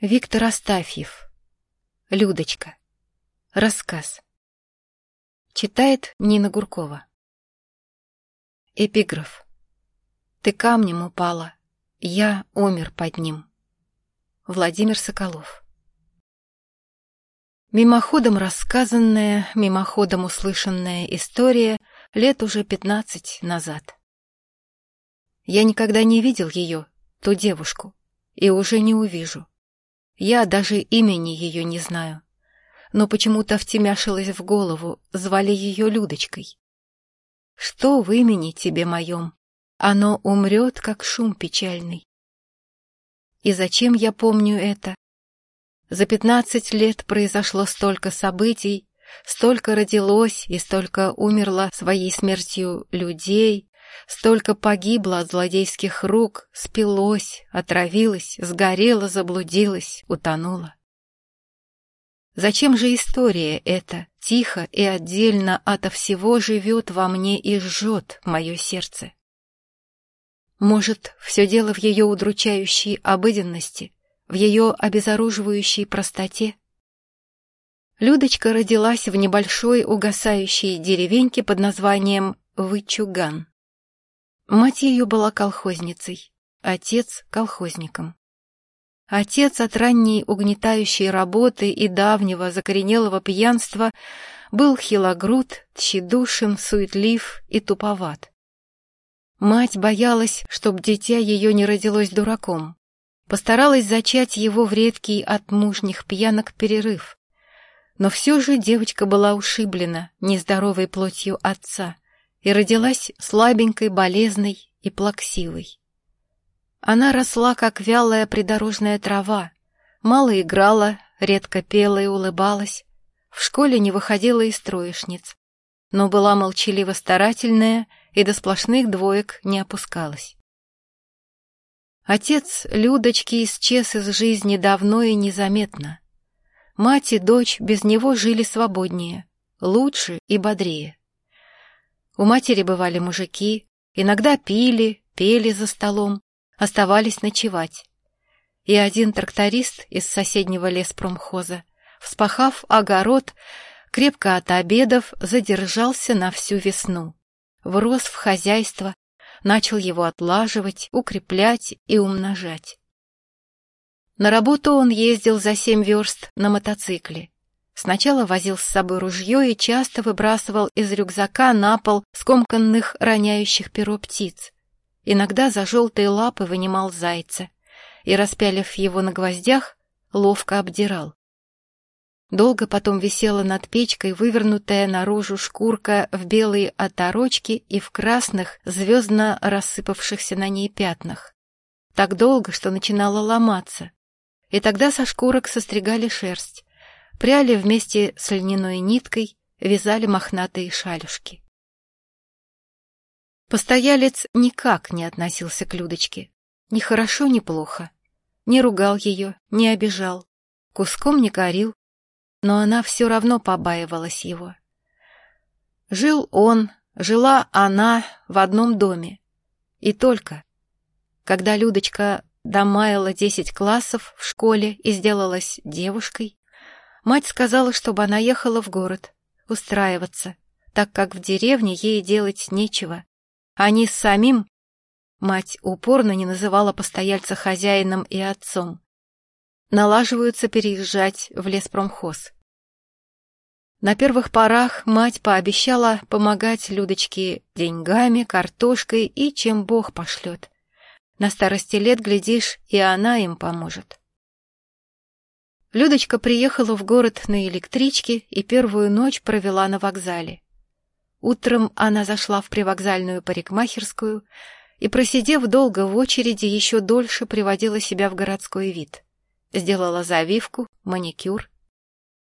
Виктор Астафьев. Людочка. Рассказ. Читает Нина Гуркова. Эпиграф. Ты камнем упала, я умер под ним. Владимир Соколов. Мимоходом рассказанная, мимоходом услышанная история лет уже пятнадцать назад. Я никогда не видел ее, ту девушку, и уже не увижу. Я даже имени ее не знаю. Но почему-то втемяшилось в голову, звали ее Людочкой. Что в имени тебе моем? Оно умрет, как шум печальный. И зачем я помню это? За пятнадцать лет произошло столько событий, столько родилось и столько умерло своей смертью людей, Столько погибло от злодейских рук, спилось, отравилось, сгорело, заблудилось, утонуло. Зачем же история эта, тихо и отдельно ото всего живет во мне и жжет мое сердце? Может, все дело в ее удручающей обыденности, в ее обезоруживающей простоте? Людочка родилась в небольшой угасающей деревеньке под названием Вычуган. Мать ее была колхозницей, отец — колхозником. Отец от ранней угнетающей работы и давнего закоренелого пьянства был хилогруд, тщедушен, суетлив и туповат. Мать боялась, чтоб дитя ее не родилось дураком. Постаралась зачать его в редкий от мужних пьянок перерыв. Но все же девочка была ушиблена нездоровой плотью отца — и родилась слабенькой, болезной и плаксивой. Она росла, как вялая придорожная трава, мало играла, редко пела и улыбалась, в школе не выходила из троечниц, но была молчаливо старательная и до сплошных двоек не опускалась. Отец Людочки исчез из жизни давно и незаметно. Мать и дочь без него жили свободнее, лучше и бодрее. У матери бывали мужики, иногда пили, пели за столом, оставались ночевать. И один тракторист из соседнего леспромхоза, вспахав огород, крепко от обедов задержался на всю весну. Врос в хозяйство, начал его отлаживать, укреплять и умножать. На работу он ездил за семь верст на мотоцикле. Сначала возил с собой ружье и часто выбрасывал из рюкзака на пол скомканных, роняющих перо птиц. Иногда за желтые лапы вынимал зайца и, распялив его на гвоздях, ловко обдирал. Долго потом висела над печкой вывернутая наружу шкурка в белые оторочки и в красных, звездно рассыпавшихся на ней пятнах. Так долго, что начинала ломаться. И тогда со шкурок состригали шерсть пряли вместе с льняной ниткой, вязали мохнатые шалюшки. Постоялец никак не относился к Людочке. Ни хорошо, ни плохо. Не ругал ее, не обижал, куском не корил, но она все равно побаивалась его. Жил он, жила она в одном доме. И только. Когда Людочка домаяла десять классов в школе и сделалась девушкой, Мать сказала, чтобы она ехала в город, устраиваться, так как в деревне ей делать нечего. Они с самим... Мать упорно не называла постояльца хозяином и отцом. Налаживаются переезжать в леспромхоз. На первых порах мать пообещала помогать Людочке деньгами, картошкой и чем Бог пошлет. На старости лет, глядишь, и она им поможет. Людочка приехала в город на электричке и первую ночь провела на вокзале. Утром она зашла в привокзальную парикмахерскую и, просидев долго в очереди, еще дольше приводила себя в городской вид. Сделала завивку, маникюр.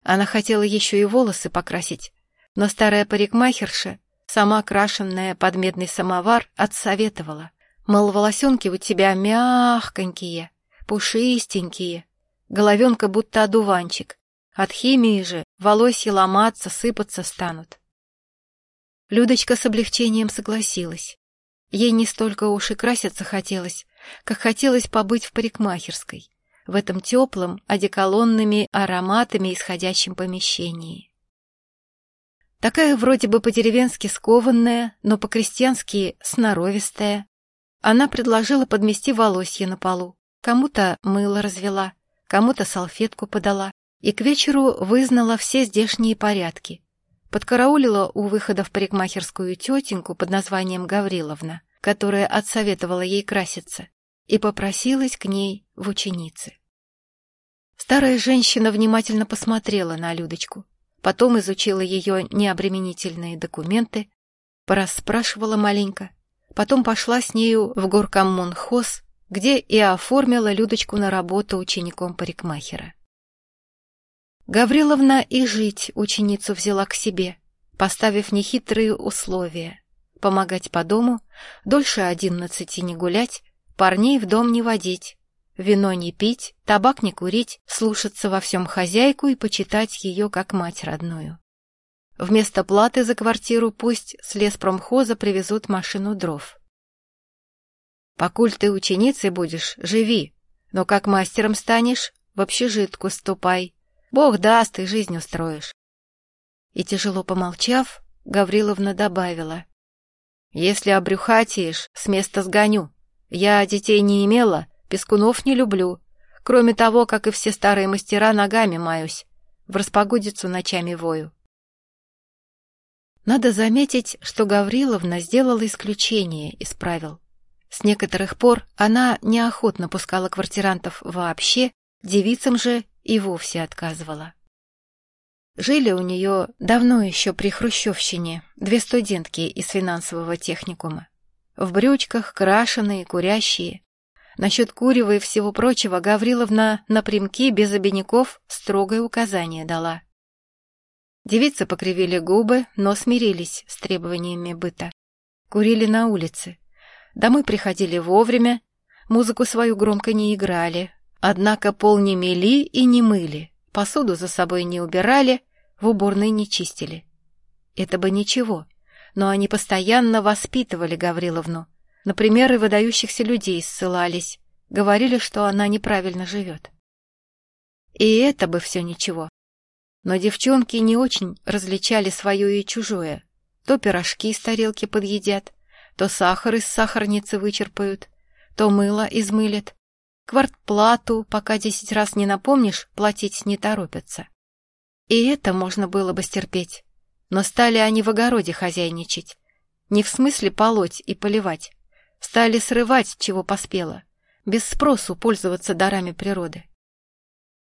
Она хотела еще и волосы покрасить, но старая парикмахерша, сама крашенная под медный самовар, отсоветовала. Мол, волосенки у тебя мягконькие, пушистенькие, головенка будто одуванчик. От химии же волосья ломаться, сыпаться станут. Людочка с облегчением согласилась. Ей не столько уж и краситься хотелось, как хотелось побыть в парикмахерской, в этом теплом, одеколонными ароматами исходящем помещении. Такая вроде бы по-деревенски скованная, но по-крестьянски сноровистая. Она предложила подмести волосье на полу, кому-то мыло развела, кому-то салфетку подала, и к вечеру вызнала все здешние порядки. Подкараулила у выхода в парикмахерскую тетеньку под названием Гавриловна, которая отсоветовала ей краситься, и попросилась к ней в ученицы. Старая женщина внимательно посмотрела на Людочку, потом изучила ее необременительные документы, порасспрашивала маленько, потом пошла с нею в горкоммунхоз, где и оформила Людочку на работу учеником парикмахера. Гавриловна и жить ученицу взяла к себе, поставив нехитрые условия — помогать по дому, дольше одиннадцати не гулять, парней в дом не водить, вино не пить, табак не курить, слушаться во всем хозяйку и почитать ее как мать родную. Вместо платы за квартиру пусть с леспромхоза привезут машину дров. Покуль ты ученицей будешь, живи, но как мастером станешь, в общежитку ступай. Бог даст, и жизнь устроишь. И тяжело помолчав, Гавриловна добавила. Если обрюхатиешь, с места сгоню. Я детей не имела, Пескунов не люблю. Кроме того, как и все старые мастера, ногами маюсь. В распогодицу ночами вою. Надо заметить, что Гавриловна сделала исключение из правил. С некоторых пор она неохотно пускала квартирантов вообще, девицам же и вовсе отказывала. Жили у нее давно еще при Хрущевщине две студентки из финансового техникума. В брючках, крашеные, курящие, Насчет курева и всего прочего Гавриловна напрямки, без обиняков, строгое указание дала. Девицы покривили губы, но смирились с требованиями быта. Курили на улице. Домой приходили вовремя, музыку свою громко не играли, однако пол не мели и не мыли, посуду за собой не убирали, в уборной не чистили. Это бы ничего, но они постоянно воспитывали Гавриловну, Например, и выдающихся людей ссылались, говорили, что она неправильно живет. И это бы все ничего. Но девчонки не очень различали свое и чужое. То пирожки из тарелки подъедят, то сахар из сахарницы вычерпают, то мыло измылят. Квартплату, пока десять раз не напомнишь, платить не торопятся. И это можно было бы стерпеть. Но стали они в огороде хозяйничать. Не в смысле полоть и поливать, Стали срывать, чего поспело, без спросу пользоваться дарами природы.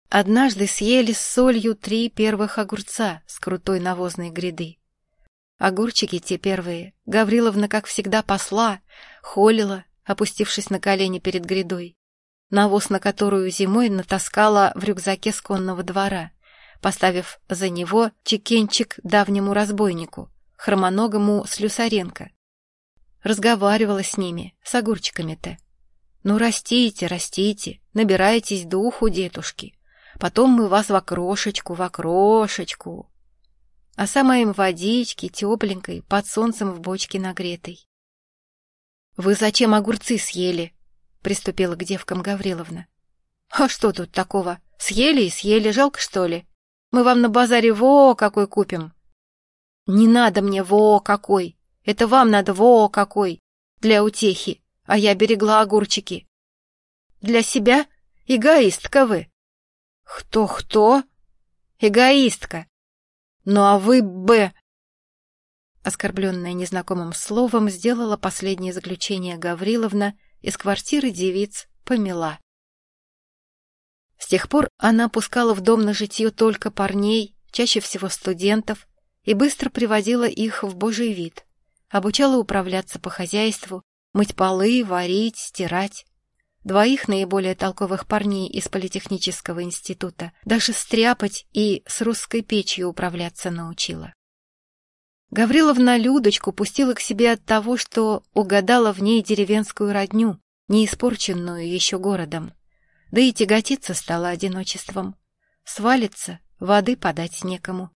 Однажды съели с солью три первых огурца с крутой навозной гряды. Огурчики те первые Гавриловна, как всегда, посла, холила, опустившись на колени перед грядой, навоз на которую зимой натаскала в рюкзаке с конного двора, поставив за него чекенчик давнему разбойнику, хромоногому Слюсаренко, разговаривала с ними, с огурчиками-то. Ну, растите, растите, набирайтесь духу, детушки. Потом мы вас в окрошечку, в окрошечку. А сама им водички, тепленькой, под солнцем в бочке нагретой. — Вы зачем огурцы съели? — приступила к девкам Гавриловна. — А что тут такого? Съели и съели, жалко, что ли? Мы вам на базаре во какой купим. — Не надо мне во какой, это вам надо во какой! Для утехи, а я берегла огурчики. Для себя? Эгоистка вы. Кто-кто? Эгоистка. Ну а вы, Б... Оскорбленная незнакомым словом, сделала последнее заключение Гавриловна из квартиры девиц помела. С тех пор она пускала в дом на житье только парней, чаще всего студентов, и быстро приводила их в божий вид обучала управляться по хозяйству, мыть полы, варить, стирать. Двоих наиболее толковых парней из политехнического института даже стряпать и с русской печью управляться научила. Гавриловна Людочку пустила к себе от того, что угадала в ней деревенскую родню, не испорченную еще городом. Да и тяготиться стала одиночеством. Свалится, воды подать некому.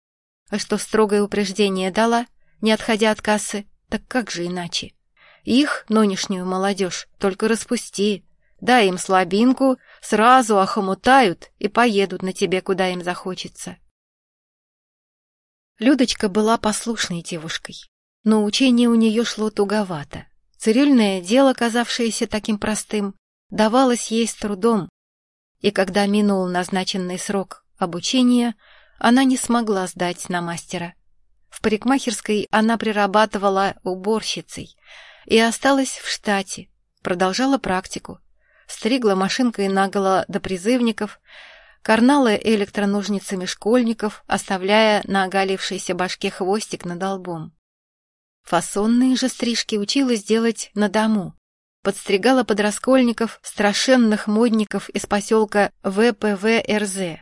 А что строгое упреждение дала, не отходя от кассы, так как же иначе? Их, нынешнюю молодежь, только распусти, дай им слабинку, сразу охомутают и поедут на тебе, куда им захочется. Людочка была послушной девушкой, но учение у нее шло туговато. Цирюльное дело, казавшееся таким простым, давалось ей с трудом, и когда минул назначенный срок обучения, она не смогла сдать на мастера. В парикмахерской она прирабатывала уборщицей и осталась в штате, продолжала практику, стригла машинкой наголо до призывников, карнала электроножницами школьников, оставляя на оголившейся башке хвостик над лбом. Фасонные же стрижки училась делать на дому, подстригала подраскольников, страшенных модников из поселка ВПВРЗ,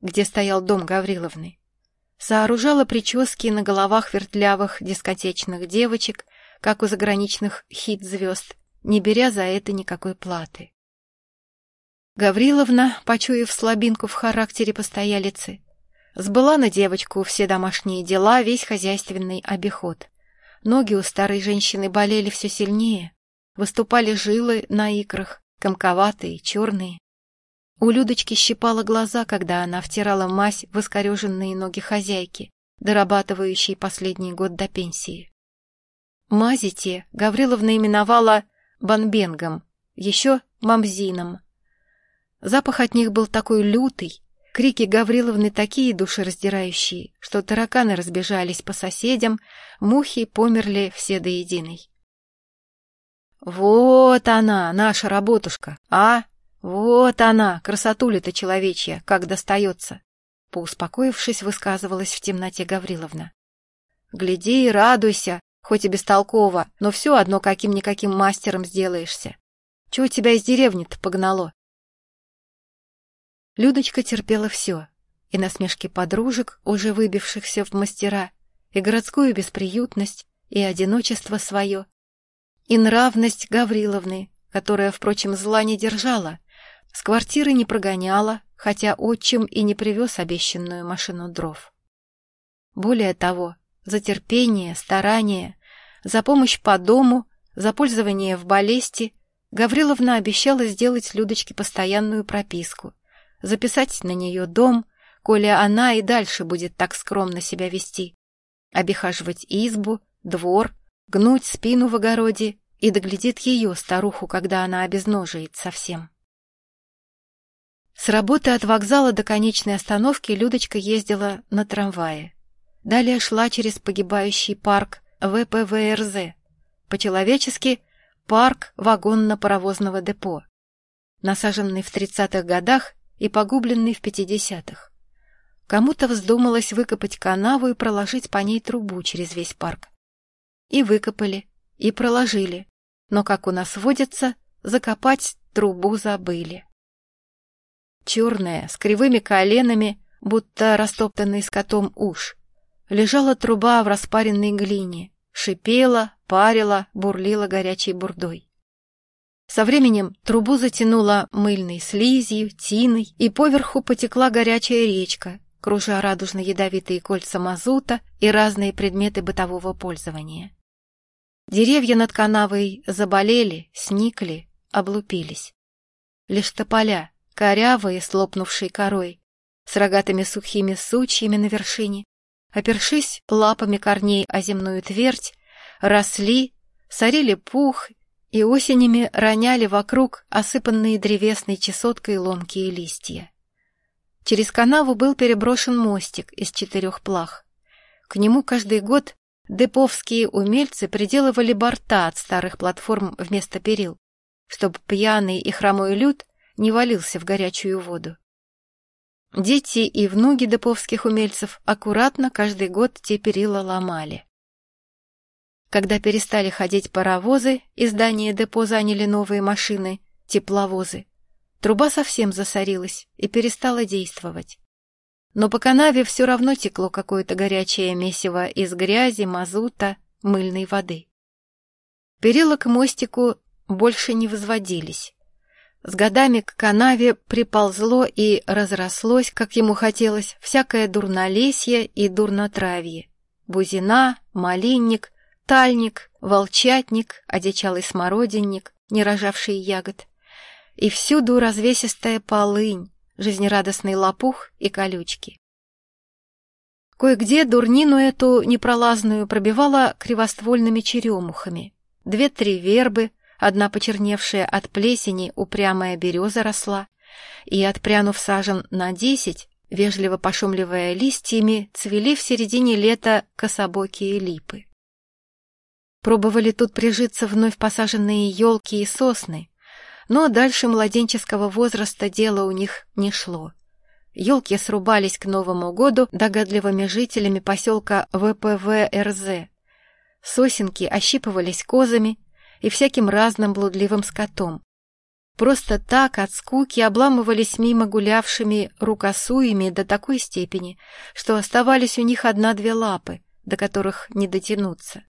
где стоял дом Гавриловны. Сооружала прически на головах вертлявых дискотечных девочек, как у заграничных хит-звезд, не беря за это никакой платы. Гавриловна, почуяв слабинку в характере постоялицы, сбыла на девочку все домашние дела, весь хозяйственный обиход. Ноги у старой женщины болели все сильнее, выступали жилы на икрах, комковатые, черные. У Людочки щипало глаза, когда она втирала мазь в искореженные ноги хозяйки, дорабатывающей последний год до пенсии. Мази те Гавриловна именовала банбенгом, еще мамзином. Запах от них был такой лютый, крики Гавриловны такие душераздирающие, что тараканы разбежались по соседям, мухи померли все до единой. «Вот она, наша работушка, а? Вот она, красотуля-то человечья, как достается!» Поуспокоившись, высказывалась в темноте Гавриловна. «Гляди и радуйся, хоть и бестолково, но все одно каким-никаким мастером сделаешься. Чего тебя из деревни-то погнало?» Людочка терпела все, и насмешки подружек, уже выбившихся в мастера, и городскую бесприютность, и одиночество свое, и нравность Гавриловны, которая, впрочем, зла не держала, с квартиры не прогоняла, хотя отчим и не привез обещанную машину дров. Более того, за терпение, старание, за помощь по дому, за пользование в болезни Гавриловна обещала сделать Людочке постоянную прописку, записать на нее дом, коли она и дальше будет так скромно себя вести, обихаживать избу, двор, гнуть спину в огороде и доглядит ее, старуху, когда она обезножает совсем. С работы от вокзала до конечной остановки Людочка ездила на трамвае. Далее шла через погибающий парк ВПВРЗ, по-человечески парк вагонно-паровозного депо, насаженный в 30-х годах и погубленный в 50-х. Кому-то вздумалось выкопать канаву и проложить по ней трубу через весь парк. И выкопали, и проложили, но, как у нас водится, закопать трубу забыли. Черная, с кривыми коленами, будто растоптанный скотом уж, лежала труба в распаренной глине, шипела, парила, бурлила горячей бурдой. Со временем трубу затянула мыльной слизью, тиной, и поверху потекла горячая речка, кружа радужно-ядовитые кольца мазута и разные предметы бытового пользования. Деревья над канавой заболели, сникли, облупились. Лишь тополя, корявые, с корой, с рогатыми сухими сучьями на вершине, опершись лапами корней о земную твердь, росли, сорили пух и осенями роняли вокруг осыпанные древесной чесоткой ломкие листья. Через канаву был переброшен мостик из четырех плах. К нему каждый год Деповские умельцы приделывали борта от старых платформ вместо перил, чтобы пьяный и хромой люд не валился в горячую воду. Дети и внуки деповских умельцев аккуратно каждый год те перила ломали. Когда перестали ходить паровозы и здание депо заняли новые машины, тепловозы, труба совсем засорилась и перестала действовать но по канаве все равно текло какое-то горячее месиво из грязи, мазута, мыльной воды. Перила к мостику больше не возводились. С годами к канаве приползло и разрослось, как ему хотелось, всякое дурнолесье и дурнотравье. Бузина, малинник, тальник, волчатник, одичалый смородинник, не рожавший ягод. и всюду развесистая полынь, жизнерадостный лопух и колючки. Кое-где дурнину эту непролазную пробивала кривоствольными черемухами. Две-три вербы, одна почерневшая от плесени упрямая береза росла, и, отпрянув сажен на десять, вежливо пошумливая листьями, цвели в середине лета кособокие липы. Пробовали тут прижиться вновь посаженные елки и сосны, но дальше младенческого возраста дело у них не шло. Елки срубались к Новому году догадливыми жителями поселка ВПВ-РЗ. Сосенки ощипывались козами и всяким разным блудливым скотом. Просто так от скуки обламывались мимо гулявшими рукосуями до такой степени, что оставались у них одна-две лапы, до которых не дотянуться.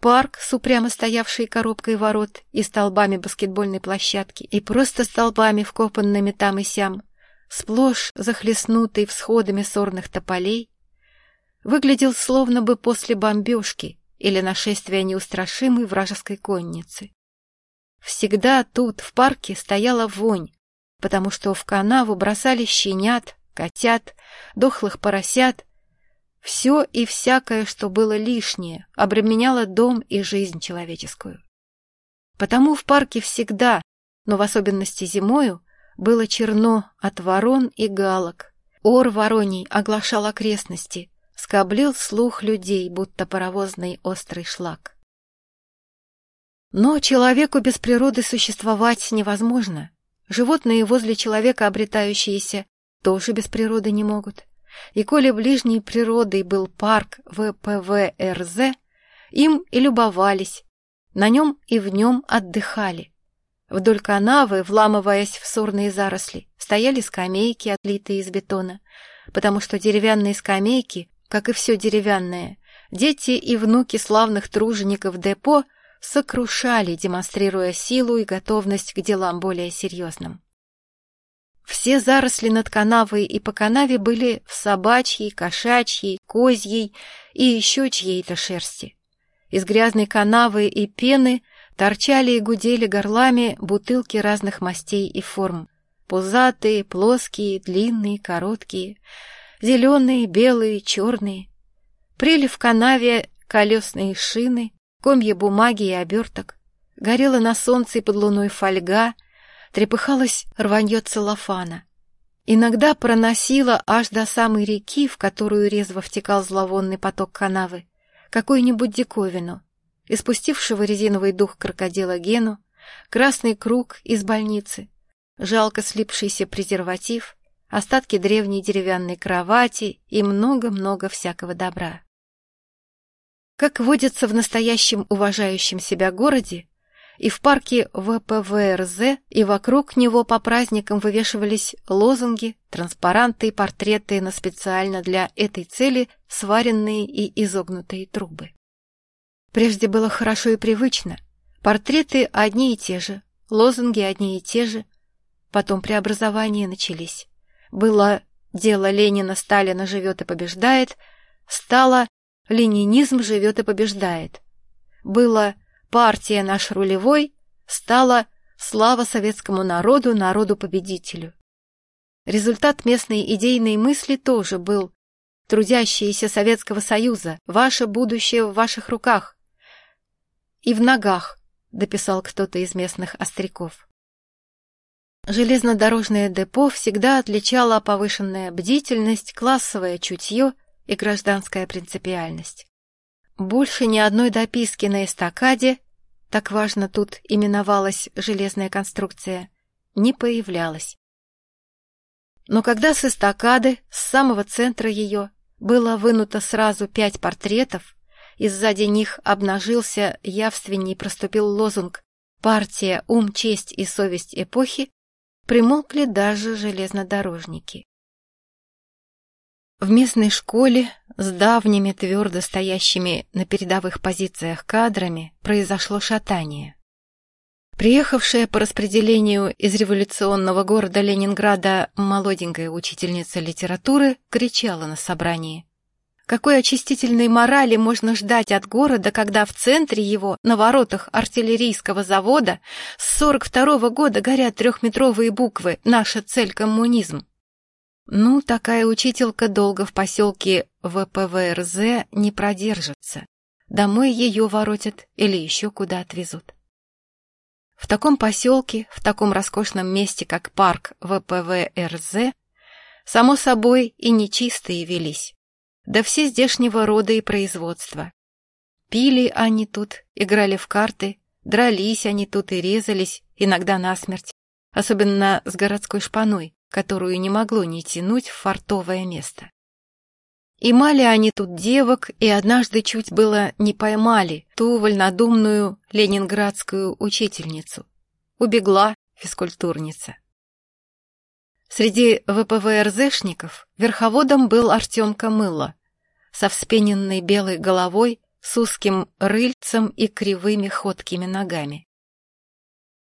Парк с упрямо стоявшей коробкой ворот и столбами баскетбольной площадки, и просто столбами, вкопанными там и сям, сплошь захлестнутый всходами сорных тополей, выглядел словно бы после бомбежки или нашествия неустрашимой вражеской конницы. Всегда тут, в парке, стояла вонь, потому что в канаву бросали щенят, котят, дохлых поросят, все и всякое, что было лишнее, обременяло дом и жизнь человеческую. Потому в парке всегда, но в особенности зимою, было черно от ворон и галок. Ор вороний оглашал окрестности, скоблил слух людей, будто паровозный острый шлак. Но человеку без природы существовать невозможно. Животные возле человека обретающиеся тоже без природы не могут. И коли ближней природой был парк ВПВРЗ, им и любовались, на нем и в нем отдыхали. Вдоль канавы, вламываясь в сорные заросли, стояли скамейки, отлитые из бетона, потому что деревянные скамейки, как и все деревянное, дети и внуки славных тружеников депо сокрушали, демонстрируя силу и готовность к делам более серьезным. Все заросли над канавой и по канаве были в собачьей, кошачьей, козьей и еще чьей-то шерсти. Из грязной канавы и пены Торчали и гудели горлами бутылки разных мастей и форм. Пузатые, плоские, длинные, короткие, зеленые, белые, черные. Прили в канаве колесные шины, комья бумаги и оберток. Горела на солнце и под луной фольга, трепыхалось рванье целлофана. Иногда проносила аж до самой реки, в которую резво втекал зловонный поток канавы, какую-нибудь диковину — испустившего резиновый дух крокодила Гену, красный круг из больницы, жалко слипшийся презерватив, остатки древней деревянной кровати и много-много всякого добра. Как водится в настоящем уважающем себя городе, и в парке ВПВРЗ, и вокруг него по праздникам вывешивались лозунги, транспаранты и портреты на специально для этой цели сваренные и изогнутые трубы. Прежде было хорошо и привычно. Портреты одни и те же, лозунги одни и те же. Потом преобразования начались. Было «Дело Ленина Сталина живет и побеждает», стало «Ленинизм живет и побеждает». Было «Партия наш рулевой», стало «Слава советскому народу, народу-победителю». Результат местной идейной мысли тоже был «Трудящиеся Советского Союза, ваше будущее в ваших руках» и в ногах, дописал кто-то из местных остряков. Железнодорожное депо всегда отличала повышенная бдительность, классовое чутье и гражданская принципиальность. Больше ни одной дописки на эстакаде, так важно тут именовалась железная конструкция, не появлялась. Но когда с эстакады, с самого центра ее, было вынуто сразу пять портретов, и сзади них обнажился, явственней проступил лозунг «Партия, ум, честь и совесть эпохи», примолкли даже железнодорожники. В местной школе с давними твердо стоящими на передовых позициях кадрами произошло шатание. Приехавшая по распределению из революционного города Ленинграда молоденькая учительница литературы кричала на собрании. Какой очистительной морали можно ждать от города, когда в центре его, на воротах артиллерийского завода, с 42 -го года горят трехметровые буквы «Наша цель – коммунизм»? Ну, такая учителька долго в поселке ВПВРЗ не продержится. Домой ее воротят или еще куда отвезут. В таком поселке, в таком роскошном месте, как парк ВПВРЗ, само собой и нечистые велись да все здешнего рода и производства. Пили они тут, играли в карты, дрались они тут и резались, иногда насмерть, особенно с городской шпаной, которую не могло не тянуть в фартовое место. И мали они тут девок, и однажды чуть было не поймали ту вольнодумную ленинградскую учительницу. Убегла физкультурница. Среди ВПВРЗшников верховодом был Артем Камыло, со вспененной белой головой, с узким рыльцем и кривыми ходкими ногами.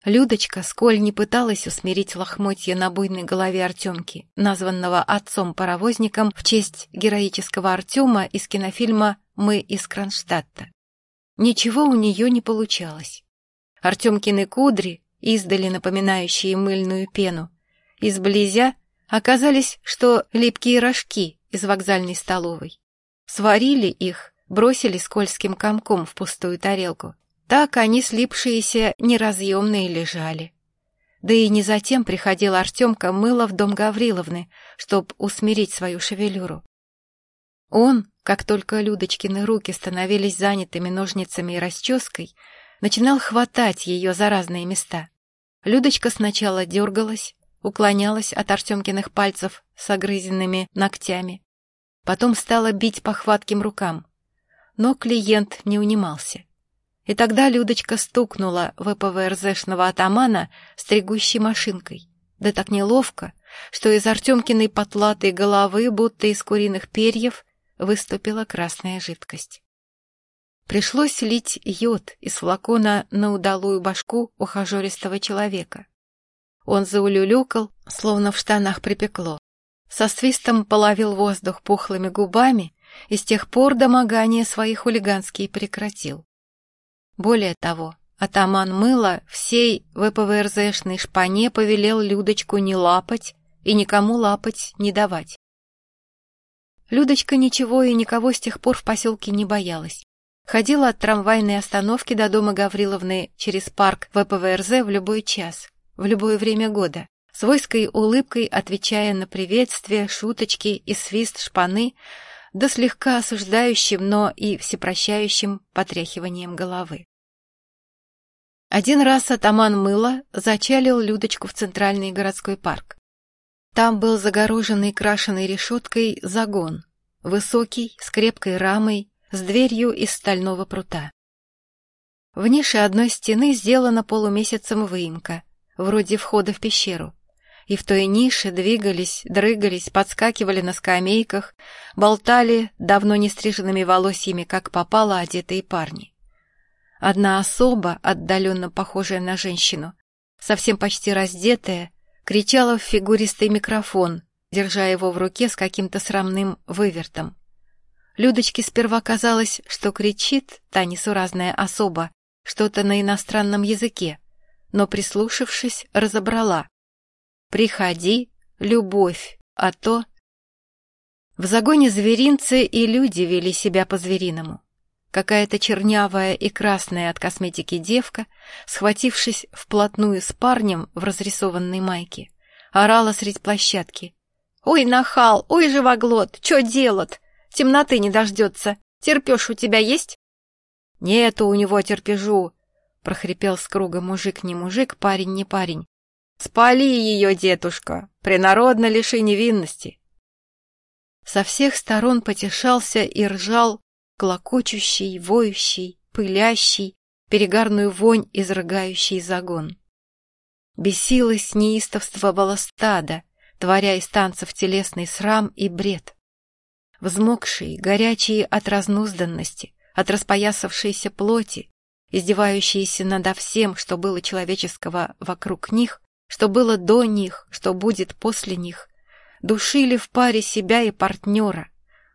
Людочка, сколь не пыталась усмирить лохмотья на буйной голове Артемки, названного отцом-паровозником в честь героического Артема из кинофильма «Мы из Кронштадта». Ничего у нее не получалось. Артемкины кудри, издали напоминающие мыльную пену, изблизя оказались, что липкие рожки из вокзальной столовой. Сварили их, бросили скользким комком в пустую тарелку. Так они, слипшиеся, неразъемные лежали. Да и не затем приходил Артемка мыло в дом Гавриловны, чтоб усмирить свою шевелюру. Он, как только Людочкины руки становились занятыми ножницами и расческой, начинал хватать ее за разные места. Людочка сначала дергалась, уклонялась от Артемкиных пальцев с огрызенными ногтями, Потом стала бить по хватким рукам. Но клиент не унимался. И тогда Людочка стукнула ВПВРЗшного атамана стригущей машинкой. Да так неловко, что из Артемкиной потлатой головы, будто из куриных перьев, выступила красная жидкость. Пришлось лить йод из флакона на удалую башку ухажеристого человека. Он заулюлюкал, словно в штанах припекло со свистом половил воздух пухлыми губами и с тех пор домогание свои хулиганские прекратил. Более того, атаман мыла всей ВПВРЗшной шпане повелел Людочку не лапать и никому лапать не давать. Людочка ничего и никого с тех пор в поселке не боялась. Ходила от трамвайной остановки до дома Гавриловны через парк ВПВРЗ в любой час, в любое время года свойской улыбкой отвечая на приветствия, шуточки и свист шпаны, да слегка осуждающим, но и всепрощающим потряхиванием головы. Один раз атаман мыла зачалил Людочку в центральный городской парк. Там был загороженный крашеной решеткой загон, высокий, с крепкой рамой, с дверью из стального прута. В нише одной стены сделана полумесяцем выемка, вроде входа в пещеру и в той нише двигались, дрыгались, подскакивали на скамейках, болтали давно не стриженными волосьями, как попало одетые парни. Одна особа, отдаленно похожая на женщину, совсем почти раздетая, кричала в фигуристый микрофон, держа его в руке с каким-то срамным вывертом. Людочке сперва казалось, что кричит та несуразная особа что-то на иностранном языке, но, прислушавшись, разобрала. Приходи, любовь, а то... В загоне зверинцы и люди вели себя по-звериному. Какая-то чернявая и красная от косметики девка, схватившись вплотную с парнем в разрисованной майке, орала средь площадки. «Ой, нахал! Ой, живоглот! Чё делать? Темноты не дождется! Терпёж у тебя есть?» «Нету у него терпежу!» — прохрипел с круга мужик не мужик, парень не парень. Спали ее, дедушка, принародно лиши невинности. Со всех сторон потешался и ржал клокочущий, воющий, пылящий, перегарную вонь изрыгающий загон. Бесилось неистовствовало стадо, творя из танцев телесный срам и бред. Взмокшие, горячие от разнузданности, от распоясавшейся плоти, издевающиеся надо всем, что было человеческого вокруг них, что было до них, что будет после них, душили в паре себя и партнера,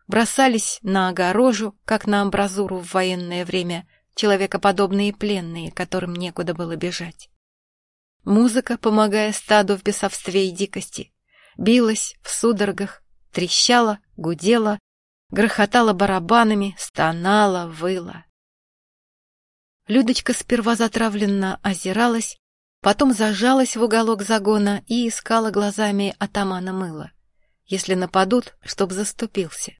бросались на огорожу, как на амбразуру в военное время, человекоподобные пленные, которым некуда было бежать. Музыка, помогая стаду в бесовстве и дикости, билась в судорогах, трещала, гудела, грохотала барабанами, стонала, выла. Людочка сперва затравленно озиралась, потом зажалась в уголок загона и искала глазами атамана мыла. Если нападут, чтоб заступился.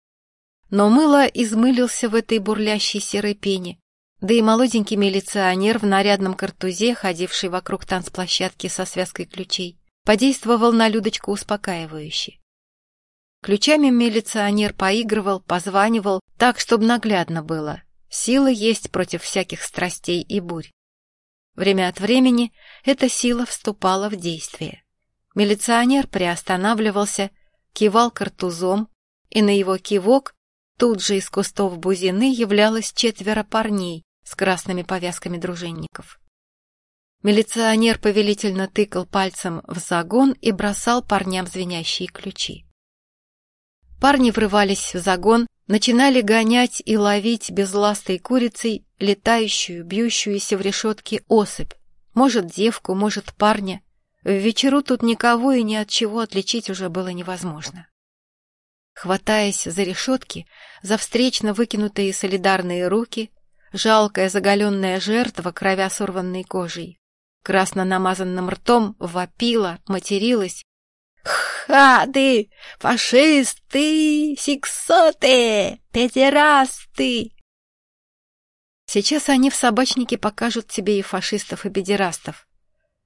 Но мыло измылился в этой бурлящей серой пене, да и молоденький милиционер в нарядном картузе, ходивший вокруг танцплощадки со связкой ключей, подействовал на Людочку успокаивающе. Ключами милиционер поигрывал, позванивал, так, чтобы наглядно было. Сила есть против всяких страстей и бурь. Время от времени эта сила вступала в действие. Милиционер приостанавливался, кивал картузом, и на его кивок тут же из кустов бузины являлось четверо парней с красными повязками дружинников. Милиционер повелительно тыкал пальцем в загон и бросал парням звенящие ключи. Парни врывались в загон, начинали гонять и ловить безластой курицей летающую, бьющуюся в решетке особь. Может, девку, может, парня. В вечеру тут никого и ни от чего отличить уже было невозможно. Хватаясь за решетки, за встречно выкинутые солидарные руки, жалкая заголенная жертва, кровя сорванной кожей, красно намазанным ртом вопила, материлась Хады, фашисты, сиксоты, педерасты. Сейчас они в собачнике покажут тебе и фашистов, и педерастов.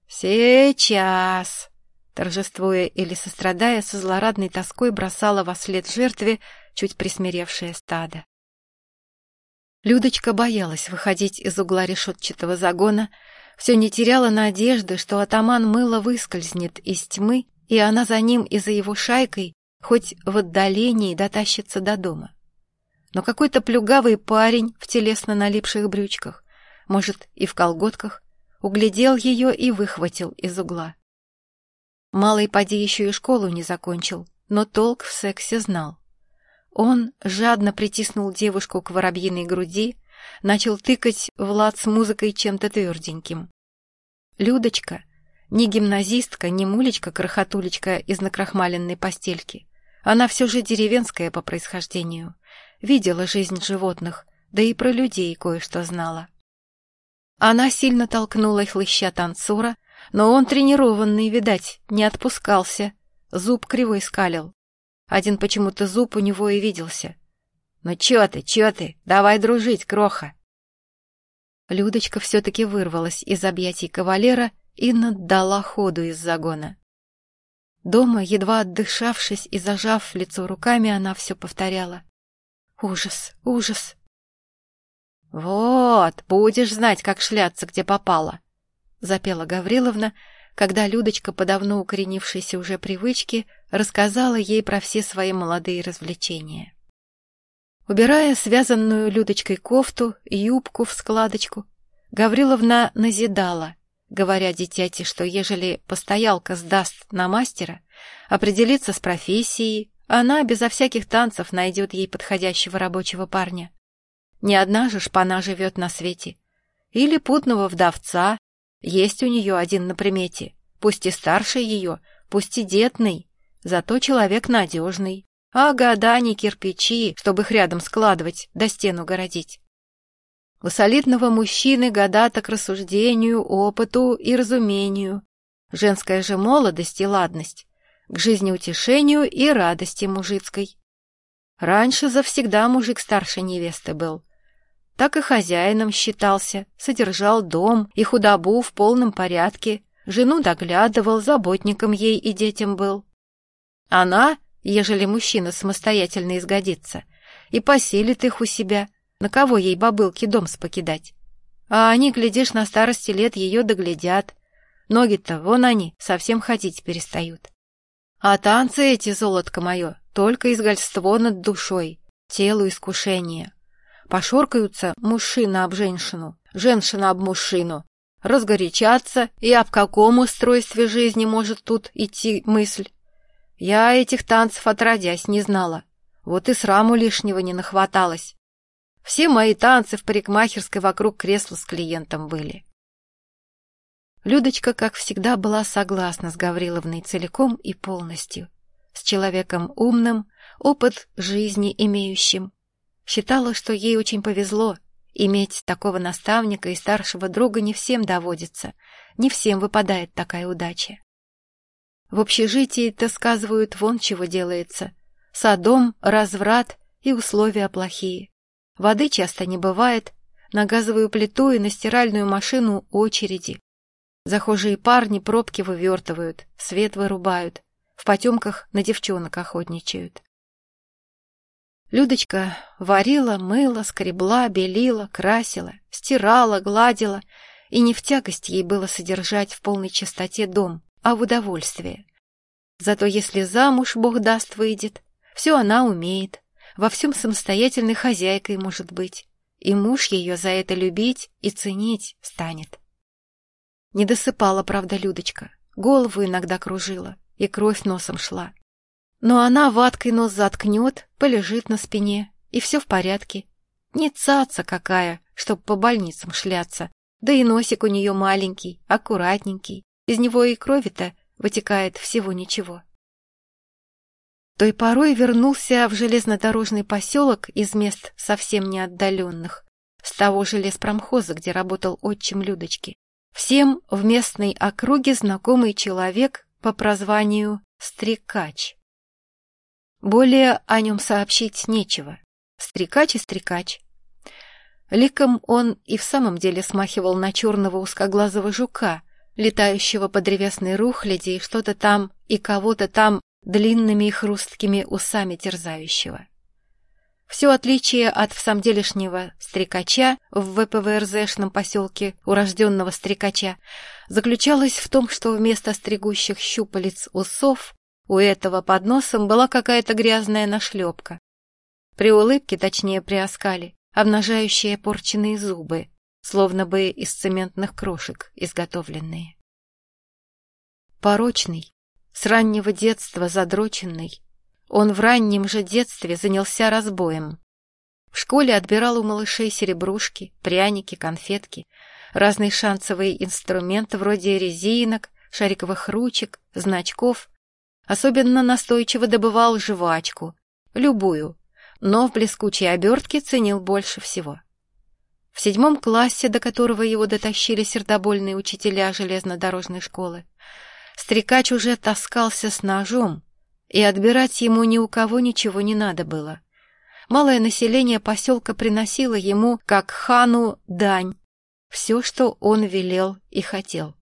Сейчас, торжествуя или сострадая, со злорадной тоской бросала во след жертве чуть присмиревшее стадо. Людочка боялась выходить из угла решетчатого загона, все не теряла надежды, что атаман мыло выскользнет из тьмы и она за ним и за его шайкой хоть в отдалении дотащится до дома. Но какой-то плюгавый парень в телесно налипших брючках, может, и в колготках, углядел ее и выхватил из угла. Малый поди еще и школу не закончил, но толк в сексе знал. Он жадно притиснул девушку к воробьиной груди, начал тыкать в лад с музыкой чем-то тверденьким. Людочка, ни гимназистка, ни мулечка-крохотулечка из накрахмаленной постельки. Она все же деревенская по происхождению. Видела жизнь животных, да и про людей кое-что знала. Она сильно толкнула хлыща танцора, но он тренированный, видать, не отпускался. Зуб кривой скалил. Один почему-то зуб у него и виделся. «Ну чё ты, чё ты? Давай дружить, кроха!» Людочка все-таки вырвалась из объятий кавалера и наддала ходу из загона. Дома, едва отдышавшись и зажав лицо руками, она все повторяла. «Ужас, ужас!» «Вот, будешь знать, как шляться, где попало!» — запела Гавриловна, когда Людочка, по давно укоренившейся уже привычке, рассказала ей про все свои молодые развлечения. Убирая связанную Людочкой кофту юбку в складочку, Гавриловна назидала — говоря дитяти, что ежели постоялка сдаст на мастера, определиться с профессией, она безо всяких танцев найдет ей подходящего рабочего парня. Не одна же шпана живет на свете. Или путного вдовца, есть у нее один на примете, пусть и старше ее, пусть и детный, зато человек надежный. А года не кирпичи, чтобы их рядом складывать, да стену городить. У солидного мужчины года-то к рассуждению, опыту и разумению. Женская же молодость и ладность, к жизнеутешению и радости мужицкой. Раньше завсегда мужик старше невесты был. Так и хозяином считался, содержал дом и худобу в полном порядке, жену доглядывал, заботником ей и детям был. Она, ежели мужчина самостоятельно изгодится, и поселит их у себя – на кого ей бабылки дом спокидать? А они, глядишь, на старости лет ее доглядят. Ноги-то, вон они, совсем ходить перестают. А танцы эти, золотко мое, только изгольство над душой, телу искушение. Пошоркаются мужчина об женщину, женщина об мужчину. Разгорячаться, и об каком устройстве жизни может тут идти мысль. Я этих танцев отродясь не знала. Вот и сраму лишнего не нахваталось. Все мои танцы в парикмахерской вокруг кресла с клиентом были. Людочка, как всегда, была согласна с Гавриловной целиком и полностью. С человеком умным, опыт жизни имеющим. Считала, что ей очень повезло. Иметь такого наставника и старшего друга не всем доводится, не всем выпадает такая удача. В общежитии-то сказывают вон чего делается. Садом, разврат и условия плохие. Воды часто не бывает, на газовую плиту и на стиральную машину очереди. Захожие парни пробки вывертывают, свет вырубают, в потемках на девчонок охотничают. Людочка варила, мыла, скребла, белила, красила, стирала, гладила, и не в тягость ей было содержать в полной чистоте дом, а в удовольствие. Зато если замуж Бог даст выйдет, все она умеет, во всем самостоятельной хозяйкой может быть, и муж ее за это любить и ценить станет. Не досыпала, правда, Людочка, голову иногда кружила, и кровь носом шла. Но она ваткой нос заткнет, полежит на спине, и все в порядке. Не цаца какая, чтоб по больницам шляться, да и носик у нее маленький, аккуратненький, из него и крови-то вытекает всего ничего. Той порой вернулся в железнодорожный поселок из мест совсем не отдаленных, с того же леспромхоза, где работал отчим Людочки. Всем в местной округе знакомый человек по прозванию Стрекач. Более о нем сообщить нечего. Стрекач и стрекач. Ликом он и в самом деле смахивал на черного узкоглазого жука, летающего по древесной рухляди и что-то там и кого-то там длинными и хрусткими усами терзающего. Все отличие от всамделишнего стрекача в ВПВРЗшном поселке урожденного стрекача заключалось в том, что вместо стригущих щупалец усов у этого под носом была какая-то грязная нашлепка. При улыбке, точнее при оскале, обнажающая порченные зубы, словно бы из цементных крошек изготовленные. Порочный, с раннего детства задроченный, он в раннем же детстве занялся разбоем. В школе отбирал у малышей серебрушки, пряники, конфетки, разные шансовые инструменты вроде резинок, шариковых ручек, значков. Особенно настойчиво добывал жвачку, любую, но в блескучей обертке ценил больше всего. В седьмом классе, до которого его дотащили сердобольные учителя железнодорожной школы, Стрекач уже таскался с ножом, и отбирать ему ни у кого ничего не надо было. Малое население поселка приносило ему, как хану, дань, все, что он велел и хотел.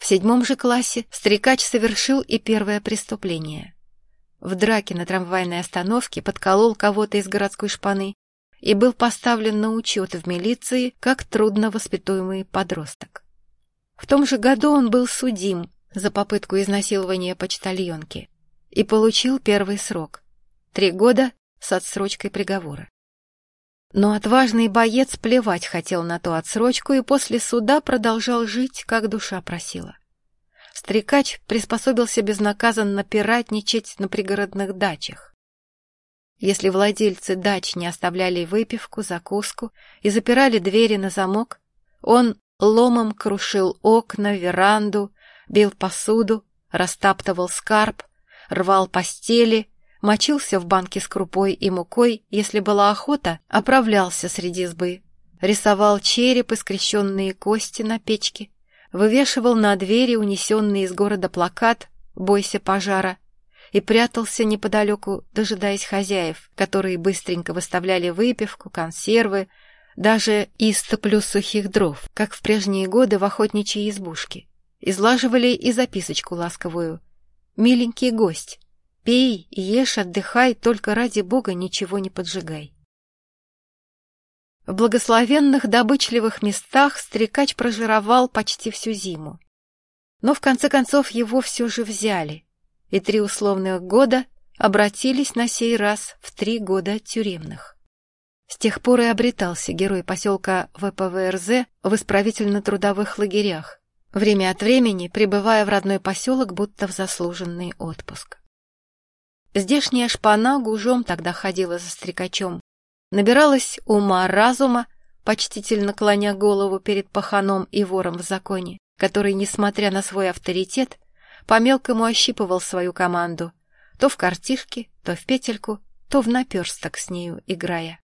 В седьмом же классе Стрекач совершил и первое преступление. В драке на трамвайной остановке подколол кого-то из городской шпаны и был поставлен на учет в милиции как трудновоспитуемый подросток. В том же году он был судим за попытку изнасилования почтальонки и получил первый срок — три года с отсрочкой приговора. Но отважный боец плевать хотел на ту отсрочку и после суда продолжал жить, как душа просила. Стрекач приспособился безнаказанно пиратничать на пригородных дачах. Если владельцы дач не оставляли выпивку, закуску и запирали двери на замок, он ломом крушил окна, веранду, бил посуду, растаптывал скарб, рвал постели, мочился в банке с крупой и мукой, если была охота, оправлялся среди избы, рисовал череп и скрещенные кости на печке, вывешивал на двери унесенный из города плакат «Бойся пожара» и прятался неподалеку, дожидаясь хозяев, которые быстренько выставляли выпивку, консервы, даже истоплю сухих дров, как в прежние годы в охотничьей избушке. Излаживали и записочку ласковую. «Миленький гость, пей, ешь, отдыхай, только ради бога ничего не поджигай». В благословенных добычливых местах стрекач прожировал почти всю зиму. Но в конце концов его все же взяли, и три условных года обратились на сей раз в три года тюремных. С тех пор и обретался герой поселка ВПВРЗ в исправительно-трудовых лагерях, время от времени прибывая в родной поселок будто в заслуженный отпуск. Здешняя шпана гужом тогда ходила за стрекачом. Набиралась ума-разума, почтительно клоня голову перед паханом и вором в законе, который, несмотря на свой авторитет, по-мелкому ощипывал свою команду, то в картишке, то в петельку, то в наперсток с нею играя.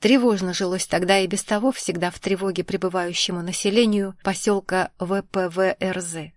Тревожно жилось тогда и без того всегда в тревоге пребывающему населению поселка ВПВРЗ.